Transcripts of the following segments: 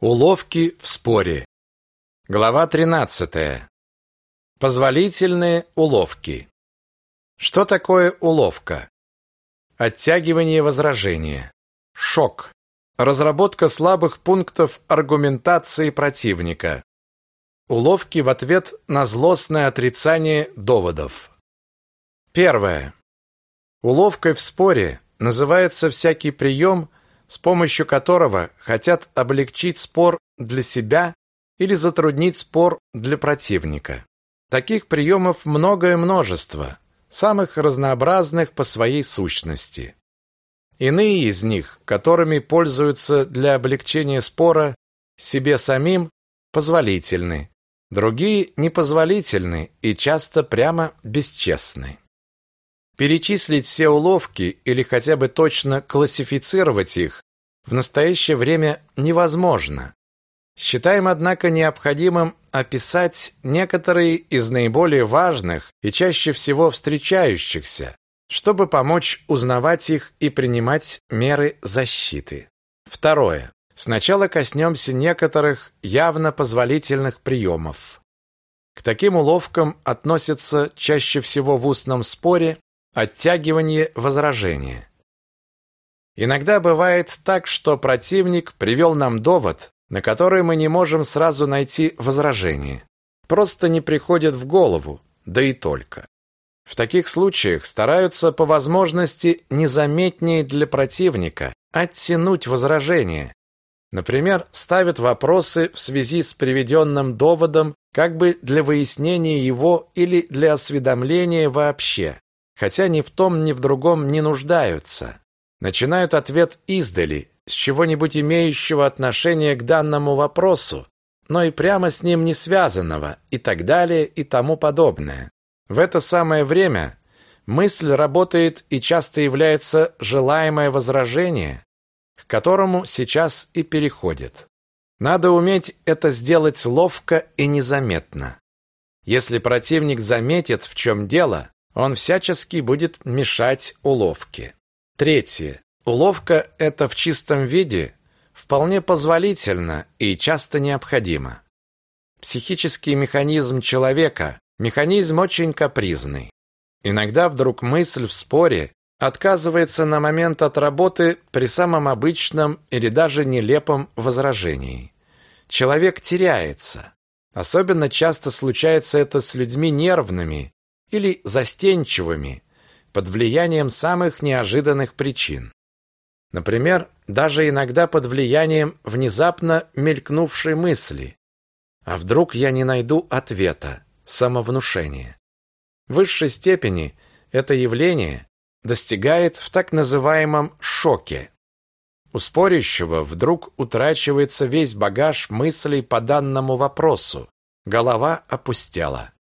Уловки в споре. Глава 13. Позволительные уловки. Что такое уловка? Оттягивание возражения. Шок. Разработка слабых пунктов аргументации противника. Уловки в ответ на злостное отрицание доводов. Первое. Уловкой в споре называется всякий прием, с помощью которого хотят облегчить спор для себя или затруднить спор для противника. Таких приемов многое множество, самых разнообразных по своей сущности. Иные из них, которыми пользуются для облегчения спора себе самим, позволительны, другие непозволительны и часто прямо бесчестны. Перечислить все уловки или хотя бы точно классифицировать их в настоящее время невозможно. Считаем, однако, необходимым описать некоторые из наиболее важных и чаще всего встречающихся, чтобы помочь узнавать их и принимать меры защиты. Второе. Сначала коснемся некоторых явно позволительных приемов. К таким уловкам относятся чаще всего в устном споре Оттягивание возражения. Иногда бывает так, что противник привел нам довод, на который мы не можем сразу найти возражение. Просто не приходит в голову, да и только. В таких случаях стараются по возможности незаметнее для противника оттянуть возражение. Например, ставят вопросы в связи с приведенным доводом как бы для выяснения его или для осведомления вообще хотя ни в том, ни в другом не нуждаются. Начинают ответ издали, с чего-нибудь имеющего отношение к данному вопросу, но и прямо с ним не связанного, и так далее, и тому подобное. В это самое время мысль работает и часто является желаемое возражение, к которому сейчас и переходит. Надо уметь это сделать ловко и незаметно. Если противник заметит, в чем дело, он всячески будет мешать уловке. Третье. Уловка это в чистом виде вполне позволительно и часто необходимо. Психический механизм человека механизм очень капризный. Иногда вдруг мысль в споре отказывается на момент от работы при самом обычном или даже нелепом возражении. Человек теряется. Особенно часто случается это с людьми нервными или застенчивыми под влиянием самых неожиданных причин. Например, даже иногда под влиянием внезапно мелькнувшей мысли. А вдруг я не найду ответа? Самовнушение. В высшей степени это явление достигает в так называемом шоке. У спорящего вдруг утрачивается весь багаж мыслей по данному вопросу. Голова опустела.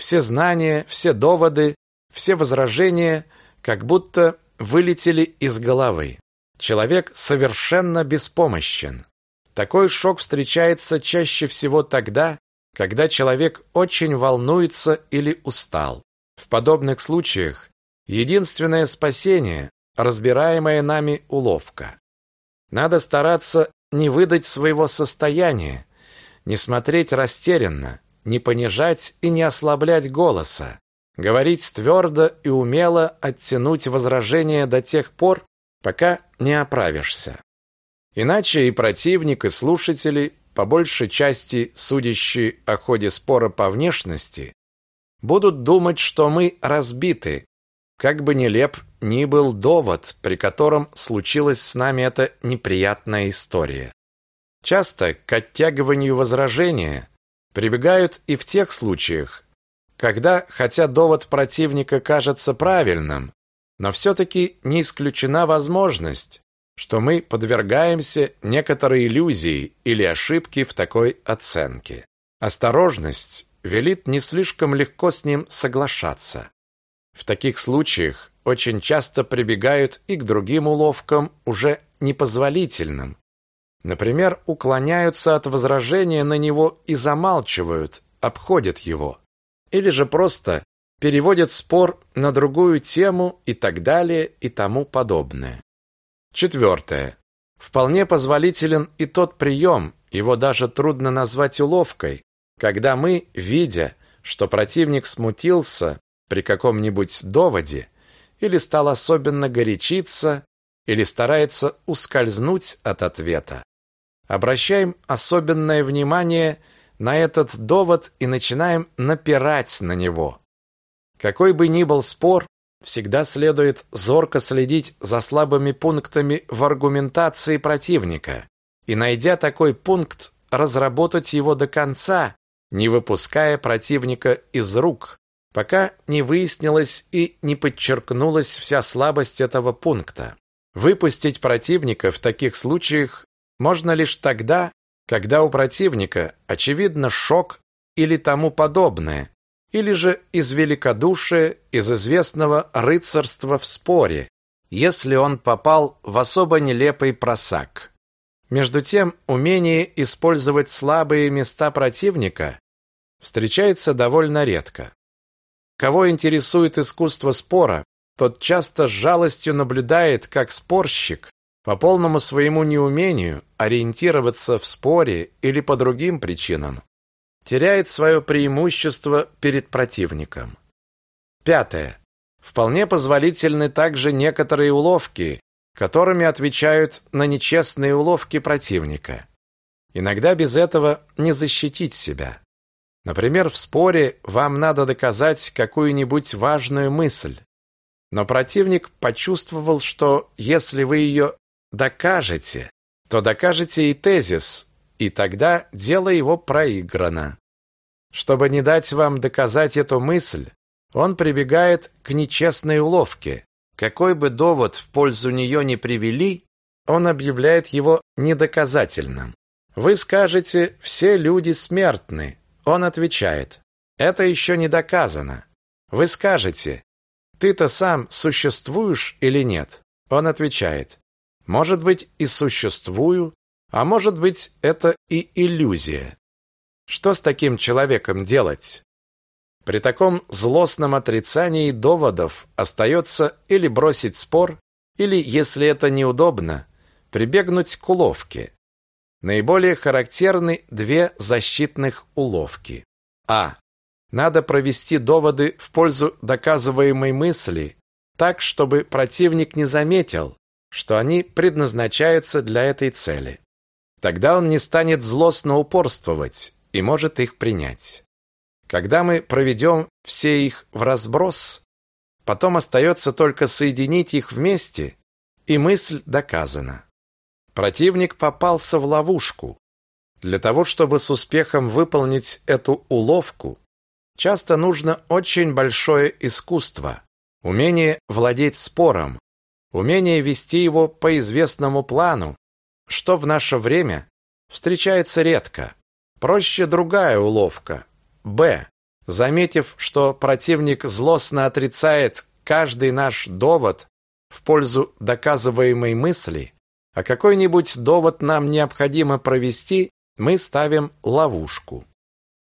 Все знания, все доводы, все возражения как будто вылетели из головы. Человек совершенно беспомощен. Такой шок встречается чаще всего тогда, когда человек очень волнуется или устал. В подобных случаях единственное спасение разбираемая нами уловка. Надо стараться не выдать своего состояния, не смотреть растерянно, не понижать и не ослаблять голоса, говорить твердо и умело оттянуть возражения до тех пор, пока не оправишься. Иначе и противник, и слушатели, по большей части судящие о ходе спора по внешности, будут думать, что мы разбиты, как бы нелеп ни был довод, при котором случилась с нами эта неприятная история. Часто к оттягиванию возражения Прибегают и в тех случаях, когда, хотя довод противника кажется правильным, но все-таки не исключена возможность, что мы подвергаемся некоторой иллюзии или ошибке в такой оценке. Осторожность велит не слишком легко с ним соглашаться. В таких случаях очень часто прибегают и к другим уловкам, уже непозволительным, Например, уклоняются от возражения на него и замалчивают, обходят его. Или же просто переводят спор на другую тему и так далее и тому подобное. Четвертое. Вполне позволителен и тот прием, его даже трудно назвать уловкой, когда мы, видя, что противник смутился при каком-нибудь доводе или стал особенно горячиться, или старается ускользнуть от ответа, обращаем особенное внимание на этот довод и начинаем напирать на него. Какой бы ни был спор, всегда следует зорко следить за слабыми пунктами в аргументации противника и, найдя такой пункт, разработать его до конца, не выпуская противника из рук, пока не выяснилась и не подчеркнулась вся слабость этого пункта. Выпустить противника в таких случаях можно лишь тогда, когда у противника очевидно шок или тому подобное, или же из великодушия, из известного рыцарства в споре, если он попал в особо нелепый просак. Между тем, умение использовать слабые места противника встречается довольно редко. Кого интересует искусство спора, тот часто с жалостью наблюдает, как спорщик по полному своему неумению ориентироваться в споре или по другим причинам теряет свое преимущество перед противником. Пятое. Вполне позволительны также некоторые уловки, которыми отвечают на нечестные уловки противника. Иногда без этого не защитить себя. Например, в споре вам надо доказать какую-нибудь важную мысль. Но противник почувствовал, что если вы ее докажете, то докажете и тезис, и тогда дело его проиграно. Чтобы не дать вам доказать эту мысль, он прибегает к нечестной уловке. Какой бы довод в пользу нее не привели, он объявляет его недоказательным. Вы скажете, все люди смертны. Он отвечает, это еще не доказано. Вы скажете, ты-то сам существуешь или нет? Он отвечает, может быть и существую, а может быть, это и иллюзия. Что с таким человеком делать? При таком злостном отрицании доводов остается или бросить спор, или, если это неудобно, прибегнуть к уловке. Наиболее характерны две защитных уловки. А. Надо провести доводы в пользу доказываемой мысли так, чтобы противник не заметил, что они предназначаются для этой цели. Тогда он не станет злостно упорствовать и может их принять. Когда мы проведем все их в разброс, потом остается только соединить их вместе, и мысль доказана. Противник попался в ловушку. Для того, чтобы с успехом выполнить эту уловку, часто нужно очень большое искусство, умение владеть спором, умение вести его по известному плану, что в наше время встречается редко. Проще другая уловка. Б. Заметив, что противник злостно отрицает каждый наш довод в пользу доказываемой мысли, а какой-нибудь довод нам необходимо провести, мы ставим ловушку.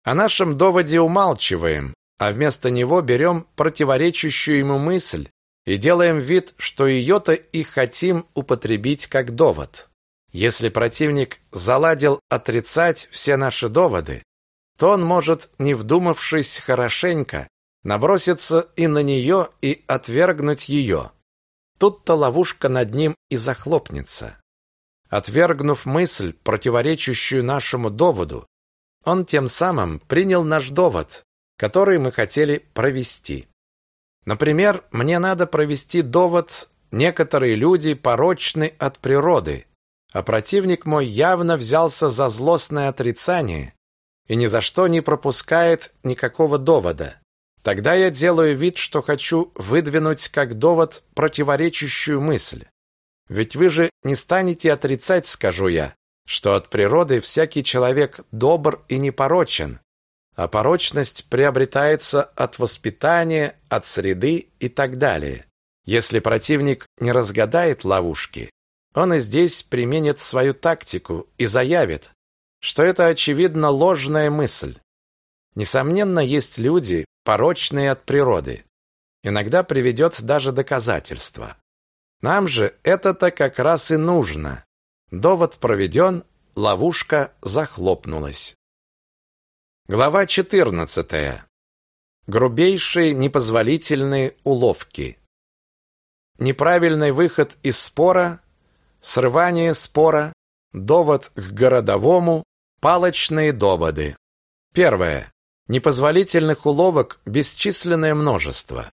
О нашем доводе умалчиваем, а вместо него берем противоречащую ему мысль и делаем вид, что ее-то и хотим употребить как довод. Если противник заладил отрицать все наши доводы, то он может, не вдумавшись хорошенько, наброситься и на нее, и отвергнуть ее. Тут-то ловушка над ним и захлопнется. Отвергнув мысль, противоречащую нашему доводу, он тем самым принял наш довод, который мы хотели провести. Например, мне надо провести довод «некоторые люди порочны от природы», а противник мой явно взялся за злостное отрицание и ни за что не пропускает никакого довода. Тогда я делаю вид, что хочу выдвинуть как довод противоречащую мысль. Ведь вы же не станете отрицать, скажу я, что от природы всякий человек добр и непорочен, а порочность приобретается от воспитания, от среды и так далее. Если противник не разгадает ловушки, он и здесь применит свою тактику и заявит, что это очевидно ложная мысль. Несомненно, есть люди, порочные от природы. Иногда приведет даже доказательства. Нам же это-то как раз и нужно. Довод проведен, ловушка захлопнулась. Глава 14. Грубейшие непозволительные уловки. Неправильный выход из спора, срывание спора, довод к городовому, палочные доводы. Первое. Непозволительных уловок бесчисленное множество.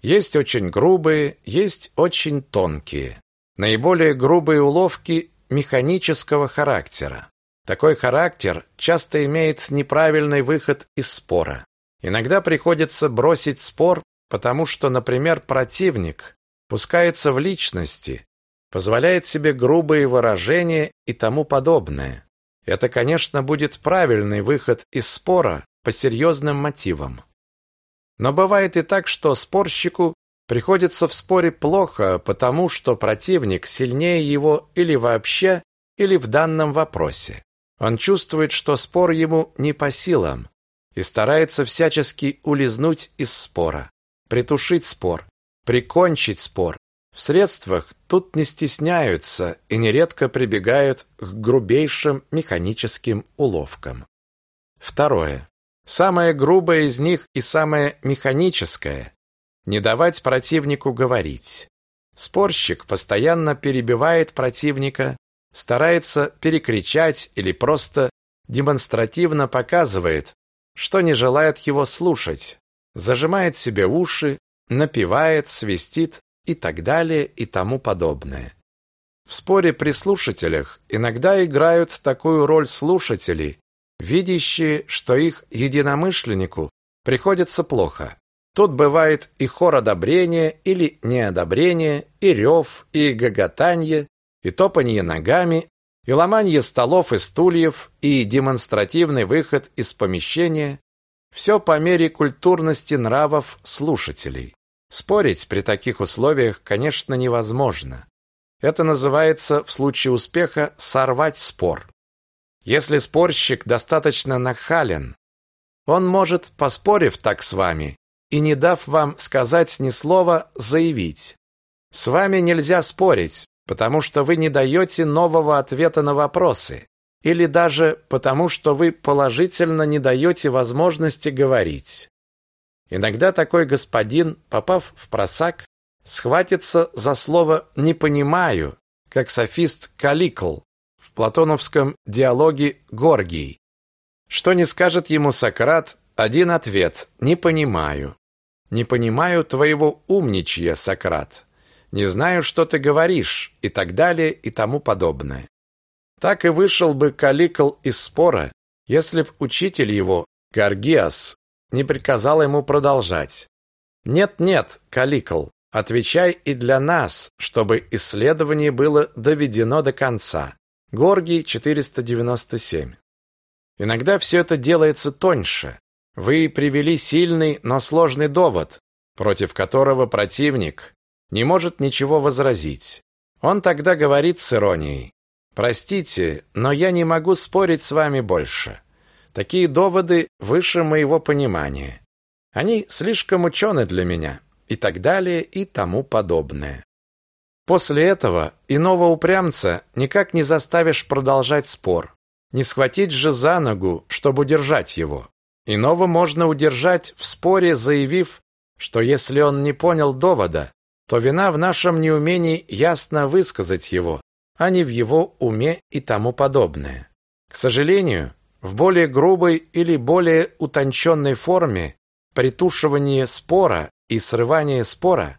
Есть очень грубые, есть очень тонкие. Наиболее грубые уловки механического характера. Такой характер часто имеет неправильный выход из спора. Иногда приходится бросить спор, потому что, например, противник пускается в личности, позволяет себе грубые выражения и тому подобное. Это, конечно, будет правильный выход из спора по серьезным мотивам. Но бывает и так, что спорщику приходится в споре плохо, потому что противник сильнее его или вообще, или в данном вопросе. Он чувствует, что спор ему не по силам, и старается всячески улизнуть из спора, притушить спор, прикончить спор. В средствах тут не стесняются и нередко прибегают к грубейшим механическим уловкам. Второе. Самое грубое из них и самое механическое – не давать противнику говорить. Спорщик постоянно перебивает противника, старается перекричать или просто демонстративно показывает, что не желает его слушать, зажимает себе уши, напевает, свистит и так далее и тому подобное. В споре при слушателях иногда играют такую роль слушатели, видящие, что их единомышленнику приходится плохо. Тут бывает и хор одобрения или неодобрения, и рев, и гоготанье, и топанье ногами, и ломанье столов и стульев, и демонстративный выход из помещения, все по мере культурности нравов слушателей. Спорить при таких условиях, конечно, невозможно. Это называется в случае успеха сорвать спор. Если спорщик достаточно нахален, он может, поспорив так с вами и не дав вам сказать ни слова, заявить: "С вами нельзя спорить, потому что вы не даете нового ответа на вопросы, или даже потому, что вы положительно не даете возможности говорить. Иногда такой господин, попав в просак, схватится за слово «не понимаю», как софист Каликл в платоновском диалоге Горгий. Что не скажет ему Сократ, один ответ «не понимаю». «Не понимаю твоего умничья, Сократ» не знаю, что ты говоришь, и так далее, и тому подобное. Так и вышел бы Каликл из спора, если б учитель его, Гаргиас, не приказал ему продолжать. Нет-нет, Каликл, отвечай и для нас, чтобы исследование было доведено до конца. Горгий 497. Иногда все это делается тоньше. Вы привели сильный, но сложный довод, против которого противник, не может ничего возразить. Он тогда говорит с иронией: "Простите, но я не могу спорить с вами больше. Такие доводы выше моего понимания. Они слишком учены для меня" и так далее и тому подобное. После этого иного упрямца никак не заставишь продолжать спор. Не схватить же за ногу, чтобы удержать его. Иного можно удержать в споре, заявив, что если он не понял довода, то вина в нашем неумении ясно высказать его, а не в его уме и тому подобное. К сожалению, в более грубой или более утонченной форме притушивание спора и срывание спора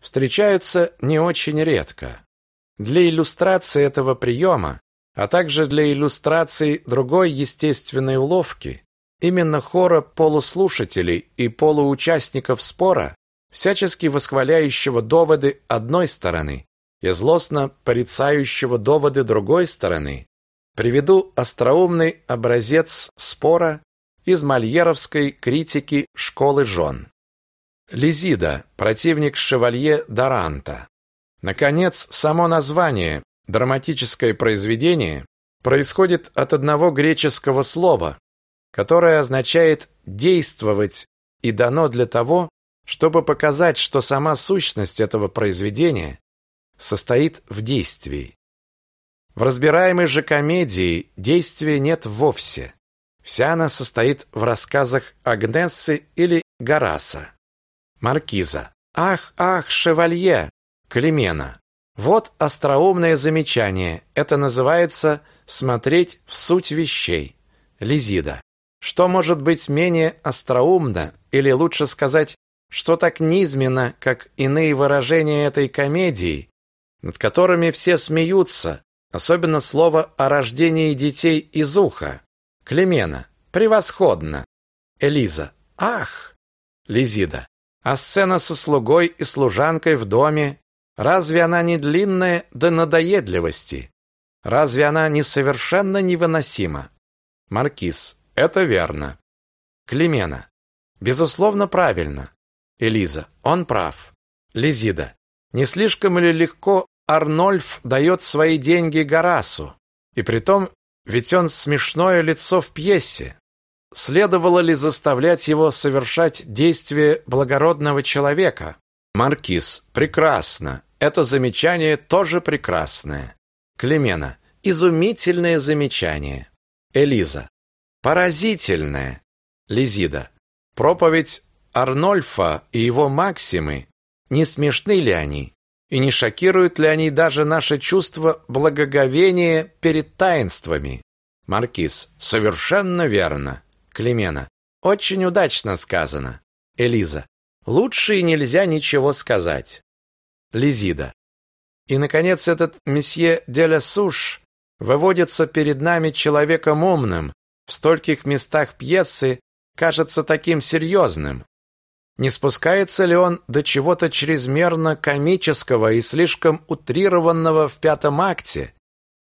встречаются не очень редко. Для иллюстрации этого приема, а также для иллюстрации другой естественной уловки, именно хора полуслушателей и полуучастников спора всячески восхваляющего доводы одной стороны и злостно порицающего доводы другой стороны, приведу остроумный образец спора из мольеровской критики школы жен. Лизида, противник шевалье Даранта. Наконец, само название, драматическое произведение, происходит от одного греческого слова, которое означает «действовать» и дано для того, чтобы показать, что сама сущность этого произведения состоит в действии. В разбираемой же комедии действия нет вовсе. Вся она состоит в рассказах Агнессы или Гараса. Маркиза. Ах, ах, шевалье! Клемена. Вот остроумное замечание. Это называется смотреть в суть вещей. Лизида. Что может быть менее остроумно, или лучше сказать, что так низменно, как иные выражения этой комедии, над которыми все смеются, особенно слово о рождении детей из уха. Клемена. Превосходно. Элиза. Ах! Лизида. А сцена со слугой и служанкой в доме, разве она не длинная до надоедливости? Разве она не совершенно невыносима? Маркиз. Это верно. Клемена. Безусловно, правильно. Элиза. Он прав. Лизида. Не слишком ли легко Арнольф дает свои деньги Гарасу? И притом, ведь он смешное лицо в пьесе. Следовало ли заставлять его совершать действия благородного человека? Маркиз. Прекрасно. Это замечание тоже прекрасное. Клемена. Изумительное замечание. Элиза. Поразительное. Лизида. Проповедь Арнольфа и его максимы, не смешны ли они? И не шокируют ли они даже наше чувство благоговения перед таинствами? Маркиз. Совершенно верно. Клемена. Очень удачно сказано. Элиза. Лучше и нельзя ничего сказать. Лизида. И, наконец, этот месье Деля Суш выводится перед нами человеком умным, в стольких местах пьесы кажется таким серьезным. Не спускается ли он до чего-то чрезмерно комического и слишком утрированного в пятом акте,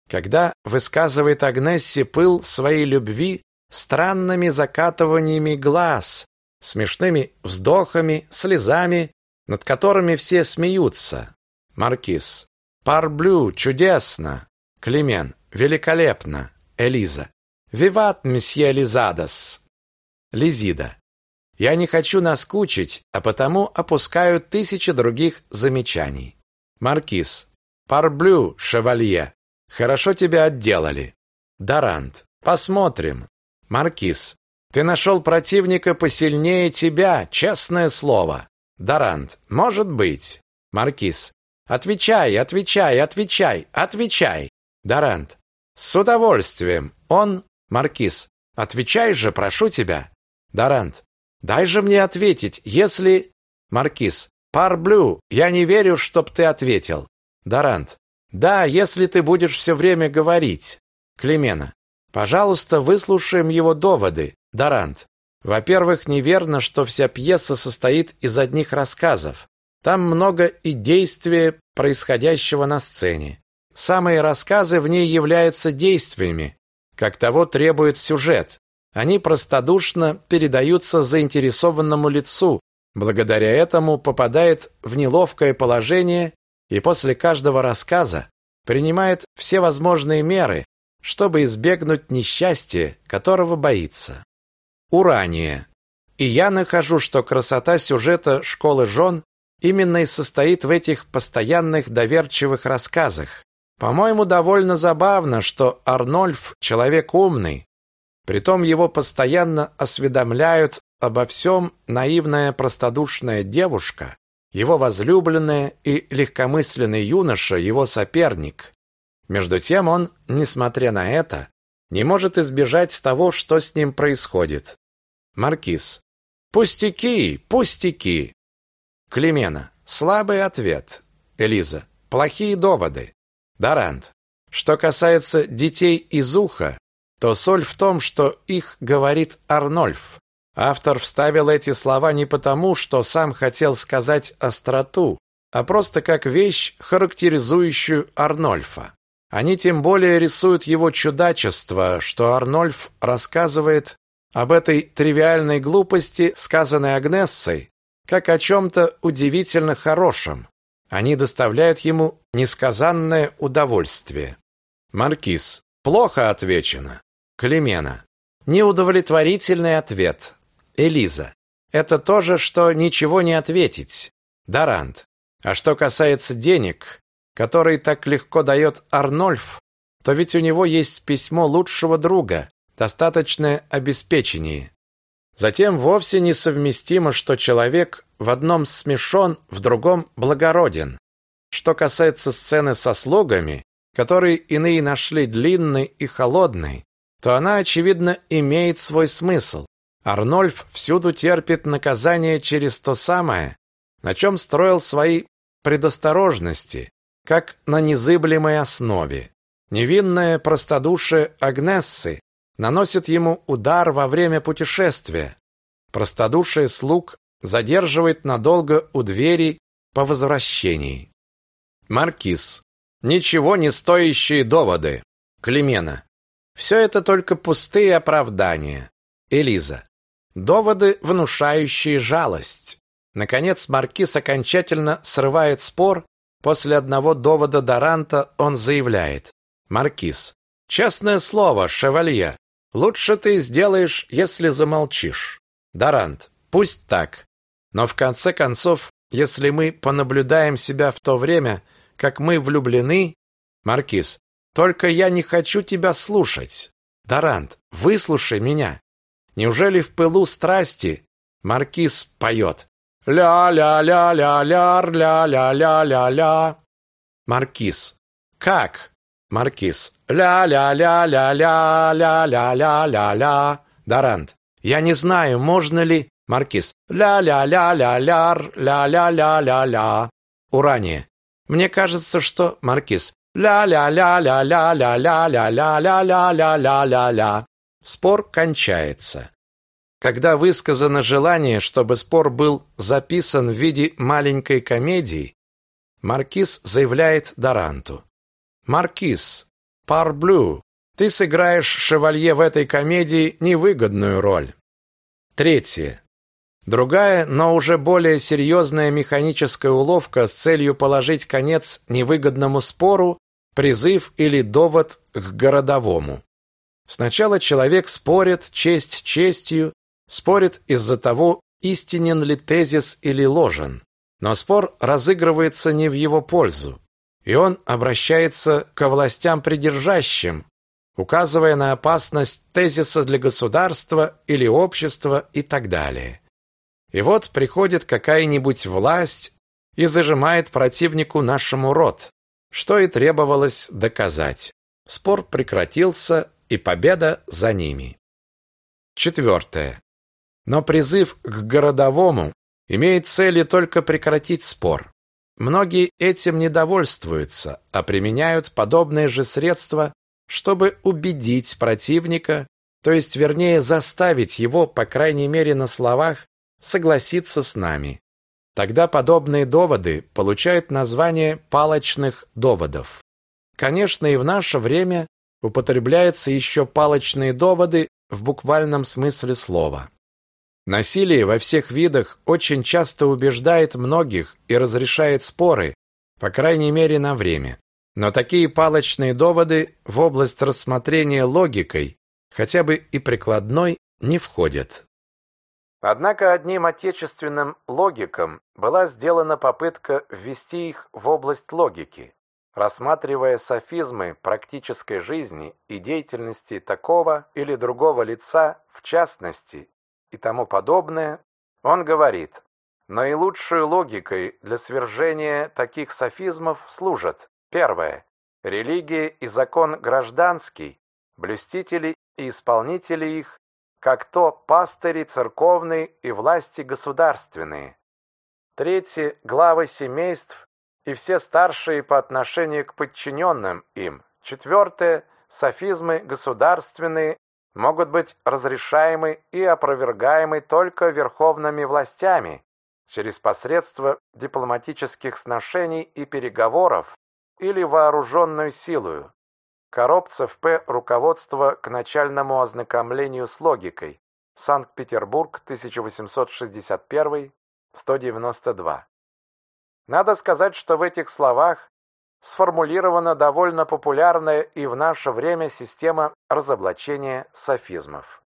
когда высказывает Агнессе пыл своей любви странными закатываниями глаз, смешными вздохами, слезами, над которыми все смеются? Маркиз. Парблю, чудесно. Клемен. Великолепно. Элиза. Виват, месье Лизадос. Лизида. Я не хочу наскучить, а потому опускаю тысячи других замечаний. Маркиз. Парблю, шевалье. Хорошо тебя отделали. Дарант. Посмотрим. Маркиз. Ты нашел противника посильнее тебя, честное слово. Дарант. Может быть. Маркиз. Отвечай, отвечай, отвечай, отвечай. Дарант. С удовольствием. Он Маркиз. Отвечай же, прошу тебя. Дарант. Дай же мне ответить, если Маркиз. Парблю, я не верю, чтоб ты ответил. Дарант. Да, если ты будешь все время говорить. Клемена. Пожалуйста, выслушаем его доводы. Дарант. Во-первых, неверно, что вся пьеса состоит из одних рассказов. Там много и действия, происходящего на сцене. Самые рассказы в ней являются действиями, как того требует сюжет. Они простодушно передаются заинтересованному лицу, благодаря этому попадает в неловкое положение и после каждого рассказа принимает все возможные меры, чтобы избегнуть несчастья, которого боится. Урание. И я нахожу, что красота сюжета «Школы жен» именно и состоит в этих постоянных доверчивых рассказах, по-моему, довольно забавно, что Арнольф человек умный. Притом его постоянно осведомляют обо всем наивная простодушная девушка, его возлюбленная и легкомысленный юноша, его соперник. Между тем он, несмотря на это, не может избежать того, что с ним происходит. Маркиз. Пустяки, пустяки. Клемена. Слабый ответ. Элиза. Плохие доводы. Дарант. Что касается детей из уха, то соль в том, что их говорит Арнольф. Автор вставил эти слова не потому, что сам хотел сказать остроту, а просто как вещь, характеризующую Арнольфа. Они тем более рисуют его чудачество, что Арнольф рассказывает об этой тривиальной глупости, сказанной Агнессой, как о чем-то удивительно хорошем. Они доставляют ему несказанное удовольствие. Маркиз. Плохо отвечено. Клемена. Неудовлетворительный ответ. Элиза. Это то же, что ничего не ответить. Дарант. А что касается денег, которые так легко дает Арнольф, то ведь у него есть письмо лучшего друга, достаточное обеспечение. Затем вовсе несовместимо, что человек в одном смешон, в другом благороден. Что касается сцены со слугами, которые иные нашли длинной и холодной, то она, очевидно, имеет свой смысл. Арнольф всюду терпит наказание через то самое, на чем строил свои предосторожности, как на незыблемой основе. Невинное простодушие Агнессы наносит ему удар во время путешествия. Простодушие слуг задерживает надолго у двери по возвращении. Маркиз. Ничего не стоящие доводы. Климена. Все это только пустые оправдания. Элиза. Доводы, внушающие жалость. Наконец маркиз окончательно срывает спор. После одного довода Даранта он заявляет: "Маркиз, честное слово, шевалье, лучше ты сделаешь, если замолчишь". Дарант: "Пусть так. Но в конце концов, если мы понаблюдаем себя в то время, как мы влюблены, маркиз, только я не хочу тебя слушать. Дарант, выслушай меня. Неужели в пылу страсти маркиз поет ля-ля-ля-ля-ля, ля-ля-ля-ля-ля. Маркиз. Как? Маркиз. Ля-ля-ля-ля-ля-ля-ля-ля-ля. Дарант. Я не знаю, можно ли... Маркиз. Ля-ля-ля-ля-ля, ля-ля-ля-ля-ля. Урания. Мне кажется, что маркиз. Ля-ля-ля-ля-ля-ля-ля-ля-ля-ля-ля-ля-ля. Спор кончается. Когда высказано желание, чтобы спор был записан в виде маленькой комедии, маркиз заявляет Даранту: "Маркиз, парблю, ты сыграешь шевалье в этой комедии невыгодную роль". Третье. Другая, но уже более серьезная механическая уловка с целью положить конец невыгодному спору, призыв или довод к городовому. Сначала человек спорит честь честью, спорит из-за того, истинен ли тезис или ложен. Но спор разыгрывается не в его пользу, и он обращается к властям придержащим, указывая на опасность тезиса для государства или общества и так далее. И вот приходит какая-нибудь власть и зажимает противнику нашему рот, что и требовалось доказать. Спор прекратился, и победа за ними. Четвертое. Но призыв к городовому имеет целью только прекратить спор. Многие этим недовольствуются, а применяют подобные же средства, чтобы убедить противника, то есть вернее заставить его, по крайней мере на словах, согласиться с нами. Тогда подобные доводы получают название палочных доводов. Конечно, и в наше время употребляются еще палочные доводы в буквальном смысле слова. Насилие во всех видах очень часто убеждает многих и разрешает споры, по крайней мере на время. Но такие палочные доводы в область рассмотрения логикой, хотя бы и прикладной, не входят. Однако одним отечественным логиком была сделана попытка ввести их в область логики, рассматривая софизмы практической жизни и деятельности такого или другого лица в частности и тому подобное, он говорит, наилучшей логикой для свержения таких софизмов служат первое религия и закон гражданский, блюстители и исполнители их как то пастыри церковные и власти государственные. Третье – главы семейств и все старшие по отношению к подчиненным им. Четвертое – софизмы государственные могут быть разрешаемы и опровергаемы только верховными властями через посредство дипломатических сношений и переговоров или вооруженную силою. Коробцев П. Руководство к начальному ознакомлению с логикой. Санкт-Петербург, 1861, 192. Надо сказать, что в этих словах сформулирована довольно популярная и в наше время система разоблачения софизмов.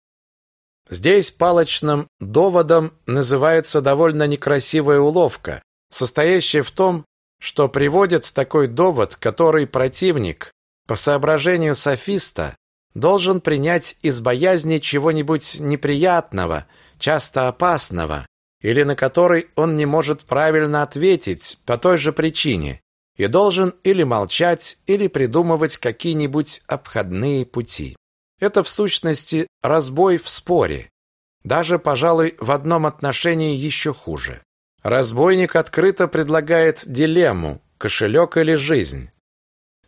Здесь палочным доводом называется довольно некрасивая уловка, состоящая в том, что приводит такой довод, который противник по соображению софиста, должен принять из боязни чего-нибудь неприятного, часто опасного, или на который он не может правильно ответить по той же причине, и должен или молчать, или придумывать какие-нибудь обходные пути. Это в сущности разбой в споре. Даже, пожалуй, в одном отношении еще хуже. Разбойник открыто предлагает дилемму – кошелек или жизнь.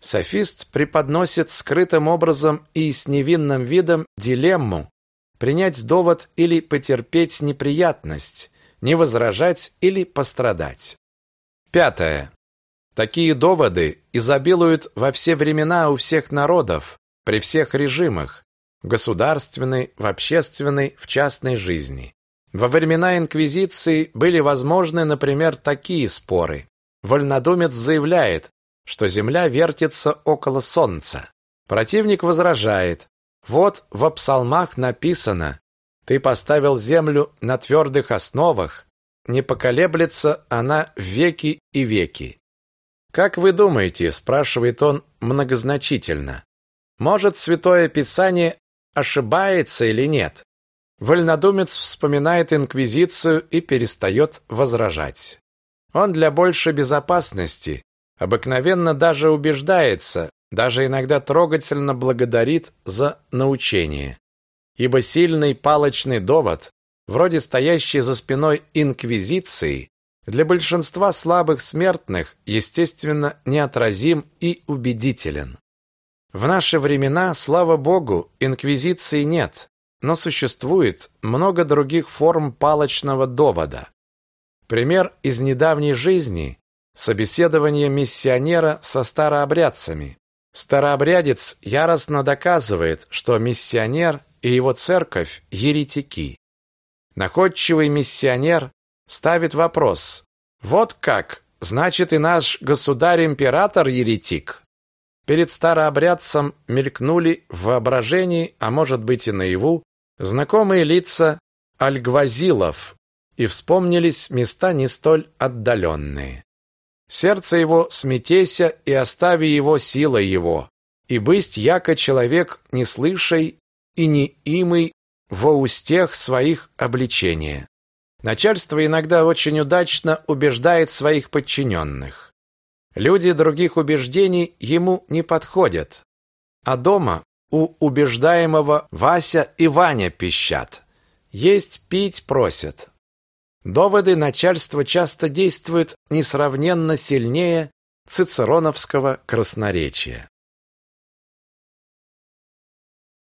Софист преподносит скрытым образом и с невинным видом дилемму принять довод или потерпеть неприятность, не возражать или пострадать. Пятое. Такие доводы изобилуют во все времена у всех народов, при всех режимах, в государственной, в общественной, в частной жизни. Во времена инквизиции были возможны, например, такие споры. Вольнодумец заявляет, что Земля вертится около Солнца. Противник возражает, вот в псалмах написано, ты поставил Землю на твердых основах, не поколеблется она веки и веки. Как вы думаете, спрашивает он многозначительно, может Святое Писание ошибается или нет? Вольнодумец вспоминает инквизицию и перестает возражать. Он для большей безопасности обыкновенно даже убеждается, даже иногда трогательно благодарит за научение. Ибо сильный палочный довод, вроде стоящий за спиной инквизиции, для большинства слабых смертных, естественно, неотразим и убедителен. В наши времена, слава богу, инквизиции нет, но существует много других форм палочного довода. Пример из недавней жизни – собеседование миссионера со старообрядцами. Старообрядец яростно доказывает, что миссионер и его церковь – еретики. Находчивый миссионер ставит вопрос «Вот как, значит и наш государь-император еретик?» Перед старообрядцем мелькнули в воображении, а может быть и наяву, знакомые лица альгвазилов, и вспомнились места не столь отдаленные. Сердце его смятеся и остави его сила его, и бысть яко человек не слышай и не имый во устех своих обличения. Начальство иногда очень удачно убеждает своих подчиненных. Люди других убеждений ему не подходят. А дома у убеждаемого Вася и Ваня пищат. Есть пить просят. Доводы начальства часто действуют несравненно сильнее цицероновского красноречия.